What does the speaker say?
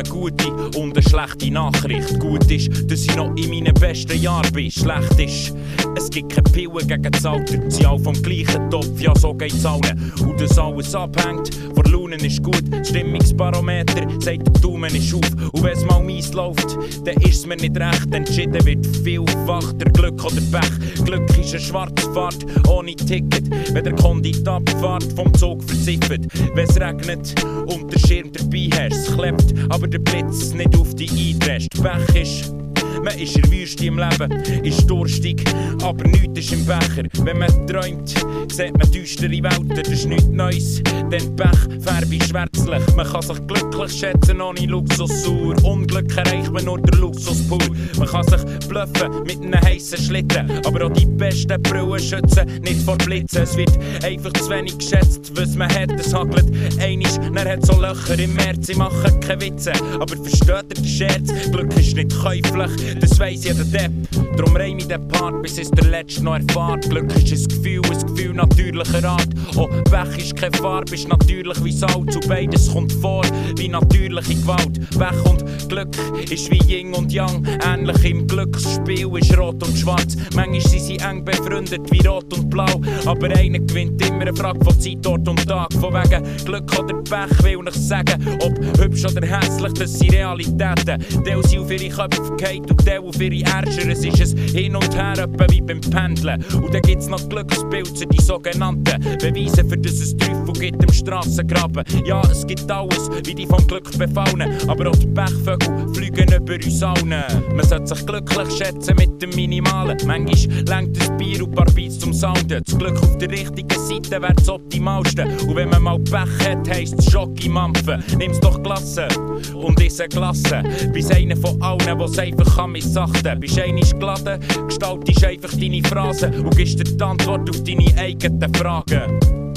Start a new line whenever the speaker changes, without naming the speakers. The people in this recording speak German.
eine gute und eine schlechte Nachricht. Gut ist, dass ich noch in meinen besten Jahren bin. Schlecht ist, es gibt keine Pillen gegen das Alter. Sie alle vom gleichen Topf, ja so geht's allen. Und das alles abhängt, vor Launen ist gut. Stimmungsbarometer sagt, der Daumen ist auf. Und wenn es mal mies läuft, dann ist es mir nicht recht. Entschieden wird vielfach der Glück oder Pech. Glück ist eine schwarze Fahrt ohne Ticket. Wenn der Kondit abfahrt, vom Zug versiffert. Wenn es regnet und der Schirm dabei hast, klebt, aber der Blitz nicht auf die eindrescht. Pech ist man ist in Wüste im Leben, ist durstig, aber nichts ist im Becher. Wenn man träumt, sieht man düstere Welten, das ist nichts Neues. Denn Pech färbe schwärzlich. Man kann sich glücklich schätzen ohne Luxus sauer. Unglück erreicht man nur der Luxus pur. Man kann sich bluffen mit einem heißen Schlitten, aber auch die besten Brillen schützen nicht vor Blitzen. Es wird einfach zu wenig geschätzt, was man hat, es hagelt. Einisch, er hat so Löcher im März, sie machen keine Witze. Aber versteht ihr den Scherz? Glück ist nicht käuflich das weiss jeder Depp. Drum reim ich den Part, bis es der Letzte noch erfahrt. Glück ist ein Gefühl, ein Gefühl natürlicher Art. Oh, Pech ist keine Farbe, ist natürlich wie Salz. Und beides kommt vor, wie natürliche Gewalt. Pech und Glück ist wie Yin und Yang. Ähnlich im Glücksspiel ist Rot und Schwarz. Manchmal sind sie eng befreundet wie Rot und Blau. Aber einer gewinnt immer eine Frage von Zeit, Ort und Tag. Von wegen Glück oder Pech will ich sagen. Ob hübsch oder hässlich, das sind Realitäten. Teil sie auf ihre Köpfe geht und Teil auf ihre Ärscher. Es ist ein Hin und Her, etwa wie beim Pendeln. Und dann gibt's noch Glückspilze, die sogenannten Beweise, für das es Teufel gibt im Strassengraben. Ja, es gibt alles, wie die vom Glück befallen. Aber auch die Pechvögel fliegen über uns allen. Man sollte sich glücklich schätzen mit dem Minimalen. Manchmal lenkt das Bier und paar Beats zum Sounden. Das Glück auf der richtigen Seite wäre das Optimalste. Und wenn man mal Pech hat, heisst es Schocki-Mampfen. Nimm's doch Klasse und isse Klasse. Bis einer von allen, was einfach kann missachten. Bist einmal geladen, gestaltest einfach deine Phrasen und gibst dir die Antwort auf deine eigenen Fragen.